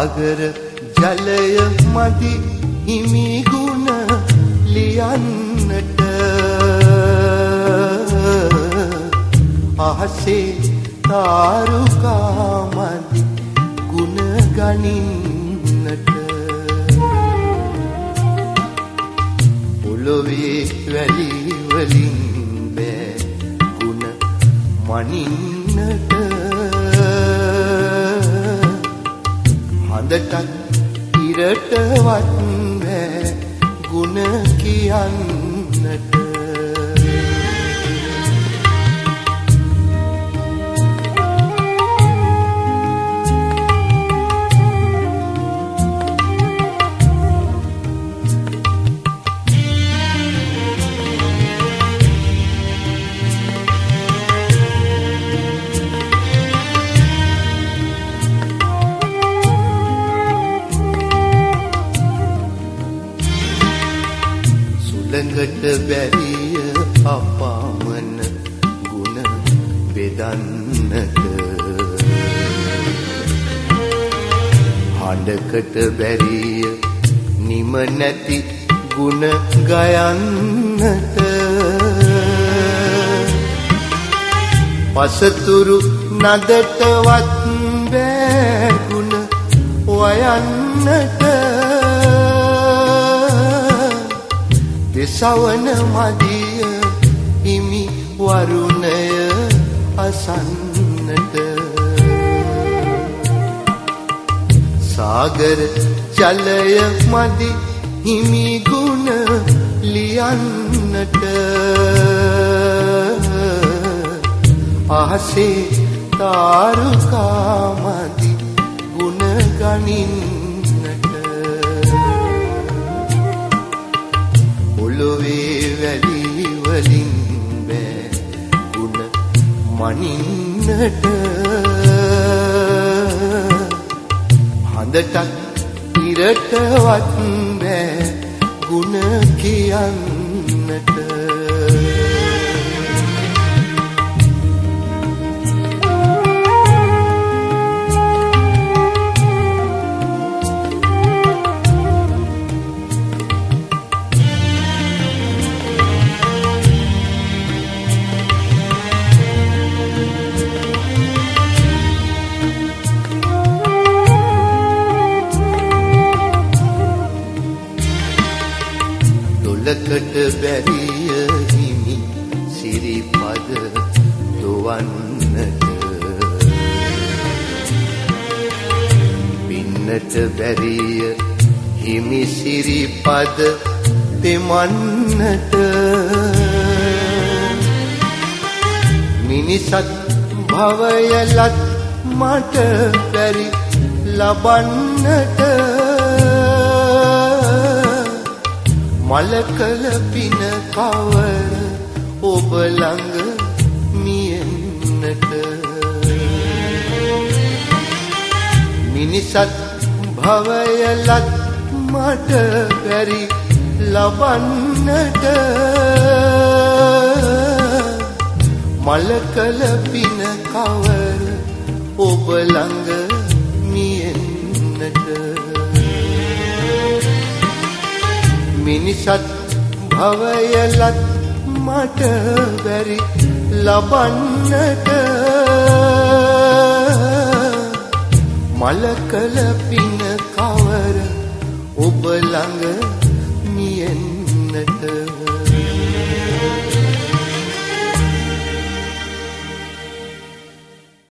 සාගර ජලය මදි හිමිගුණ ලියන්නට. අහසේ තාරුකාමදි ගුණ ගනින්නට. පොළොවේ වැලිවලින් බෑ ගුණ මනින්නට. හඳටත් ඉරටවත් බෑ ගුණ කියන්නට. සුළඟට බැරිය. අපාමන ගුණ බෙදන්නට හඬකට බැරිය නිම නැති ගුණ ගයන්නට. පසතුරු නදටවත් බෑගුණ වයන්නට. දෙසවන මදිය හිමි වරුණය අසන්නට. සාගර ජලය මදි හිමි ගුණ ලියන්නට. අහසේ තාරුකාමදි ගුණ ගනින්නට මනින්නට හඳටත් ඉරටවත් බෑ ගුණ කියන්නට. දොලකට බැරිය හිමි සිරිපද දොවන්නට. පින්නට බැරිය හිමි සිරිපද දෙමන්නට මිනිසත් භවයලත් මට බැරි ලබන්නට. මලකල පින කවර ඔබ ළඟ මියෙන්නට. මිනිසත් භවයලත් මට බැරි ලබන්නට. මලකල පින කවර ඔබ ළඟ මියෙන්නට. මිනිසත් භවයලත් මට බැරි ලබන්නට. මලකල පින කවර ඔබ ළඟ මියෙන්නට